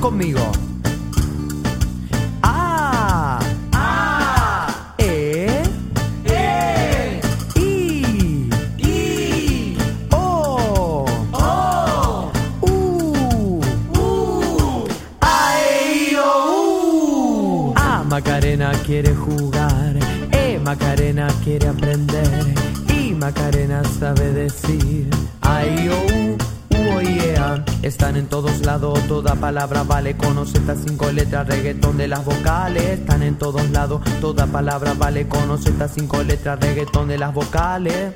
conmigo. A. A. E. E. I. I. O. O. U. U. A, E, I, O, U. Macarena quiere jugar, E Macarena quiere aprender, y Macarena sabe decir, ay yeah. Están en todos lados, toda palabra vale, conoce estas cinco letras, reggaetón de las vocales. Están en todos lados, toda palabra vale, conoce estas cinco letras, reggaetón de las vocales.